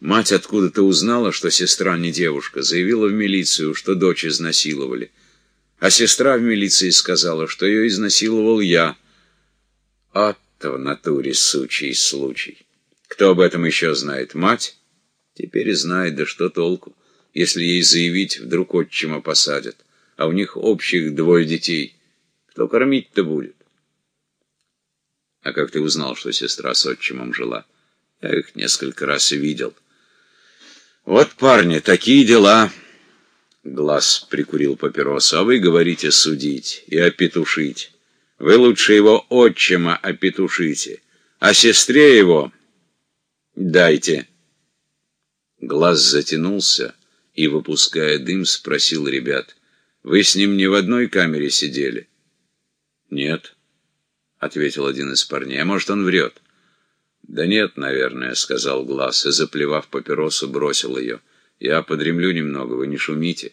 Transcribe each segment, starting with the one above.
Мать откуда-то узнала, что сестра не девушка, заявила в милицию, что дочь изнасиловали. А сестра в милиции сказала, что ее изнасиловал я. А-то в натуре сучий случай. Кто об этом еще знает? Мать? Теперь знает, да что толку, если ей заявить, вдруг отчима посадят. А у них общих двое детей. Кто кормить-то будет? А как ты узнал, что сестра с отчимом жила? Я их несколько раз видел. Вот, парни, такие дела. Глаз прикурил папиросу. А вы говорите судить и опетушить. Вы лучше его отчима опетушите. А сестре его дайте. Глаз затянулся и, выпуская дым, спросил ребят, «Вы с ним не в одной камере сидели?» «Нет», — ответил один из парней, — «а может, он врет?» «Да нет, наверное», — сказал Глаз, и, заплевав папиросу, бросил ее. «Я подремлю немного, вы не шумите».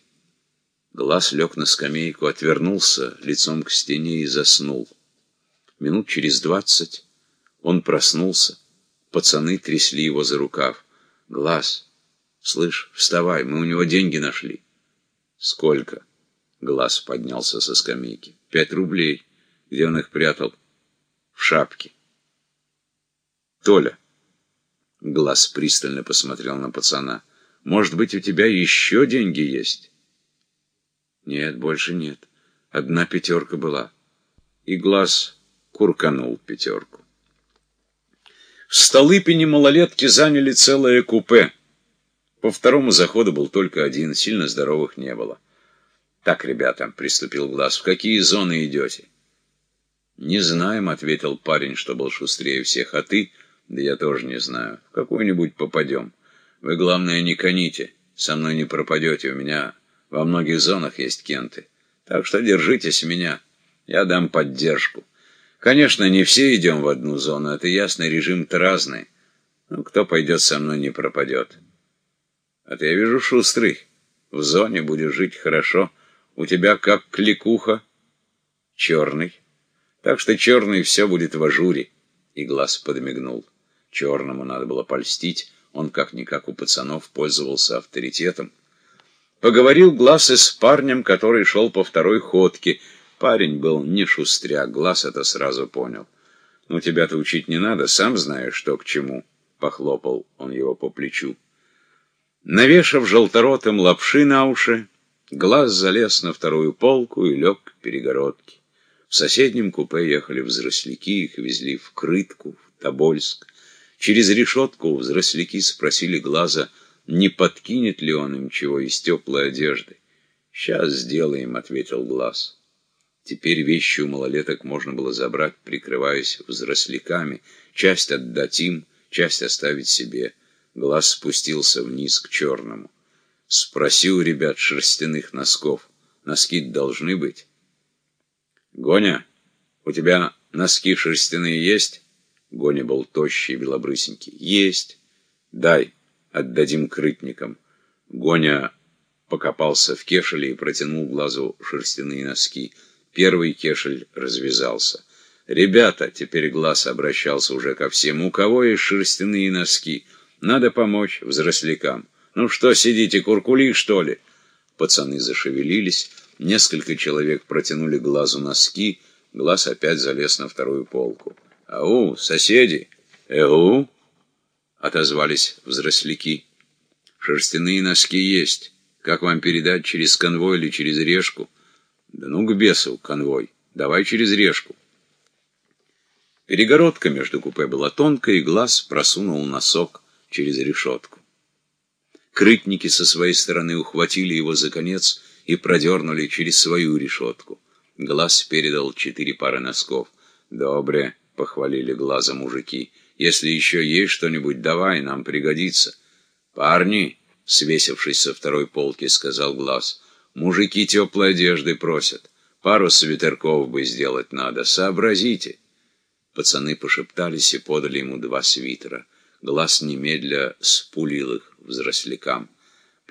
Глаз лег на скамейку, отвернулся лицом к стене и заснул. Минут через двадцать он проснулся. Пацаны трясли его за рукав. «Глаз, слышь, вставай, мы у него деньги нашли». «Сколько?» Глаз поднялся со скамейки. «Пять рублей. Где он их прятал?» «В шапке». «Толя». Глаз пристально посмотрел на пацана. «Может быть, у тебя еще деньги есть?» Нет, больше нет. Одна пятерка была. И глаз курканул пятерку. В Столыпине малолетки заняли целое купе. По второму заходу был только один, сильно здоровых не было. «Так, ребята», — приступил Глаз, — «в какие зоны идете?» «Не знаем», — ответил парень, что был шустрее всех, — «а ты?» «Да я тоже не знаю. В какую-нибудь попадем. Вы, главное, не коните. Со мной не пропадете, у меня во многих зонах есть кенты. Так что держитесь меня. Я дам поддержку. Конечно, не все идем в одну зону. Это ясно, режим-то разный. Но кто пойдет со мной, не пропадет. А ты, я вижу, шустрый. В зоне будешь жить хорошо. У тебя как кликуха. Черный. Так что черный все будет в ажуре. И глаз подмигнул. Черному надо было польстить. Он, как-никак у пацанов, пользовался авторитетом. Поговорил Глаз и с парнем, который шел по второй ходке. Парень был не шустряк, Глаз это сразу понял. «Ну, тебя-то учить не надо, сам знаешь, что к чему», — похлопал он его по плечу. Навешав желторотым лапши на уши, Глаз залез на вторую полку и лег к перегородке. В соседнем купе ехали взросляки, их везли в Крытку, в Тобольск. Через решетку взросляки спросили Глаза — не подкинет ли он им чего из теплой одежды. «Сейчас сделаем», — ответил Глаз. Теперь вещи у малолеток можно было забрать, прикрываясь взросляками, часть отдать им, часть оставить себе. Глаз спустился вниз к черному. Спроси у ребят шерстяных носков. Носки должны быть. «Гоня, у тебя носки шерстяные есть?» Гоня был тощий, белобрысенький. «Есть. Дай» отдадим крытникам. Гоня покопался в кешеле и протянул глазу шерстяные носки. Первый кешель развязался. «Ребята!» — теперь глаз обращался уже ко всем. «У кого есть шерстяные носки? Надо помочь взрослякам. Ну что, сидите, куркули, что ли?» Пацаны зашевелились. Несколько человек протянули глазу носки. Глаз опять залез на вторую полку. «Ау, соседи!» «Эгу!» отозвались взросляки. Шерстяные носки есть. Как вам передать, через конвой или через решку? Да ну к бесу, конвой. Давай через решку. Перегородка между купе была тонкая, и глаз просунул носок через решетку. Крытники со своей стороны ухватили его за конец и продернули через свою решетку. Глаз передал четыре пары носков. «Добре», — похвалили глаза мужики, — если еще есть что-нибудь, давай, нам пригодится. Парни, свесившись со второй полки, сказал Глаз, мужики теплой одежды просят. Пару свитерков бы сделать надо, сообразите. Пацаны пошептались и подали ему два свитера. Глаз немедля спулил их взрослякам.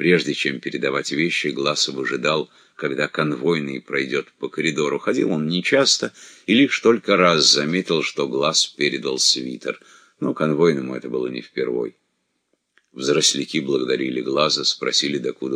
Прежде чем передавать вещи, Глаз выжидал, когда конвойный пройдет по коридору. Ходил он нечасто и лишь только раз заметил, что Глаз передал свитер. Но конвойному это было не впервой. Взросляки благодарили глаза, спросили, докуда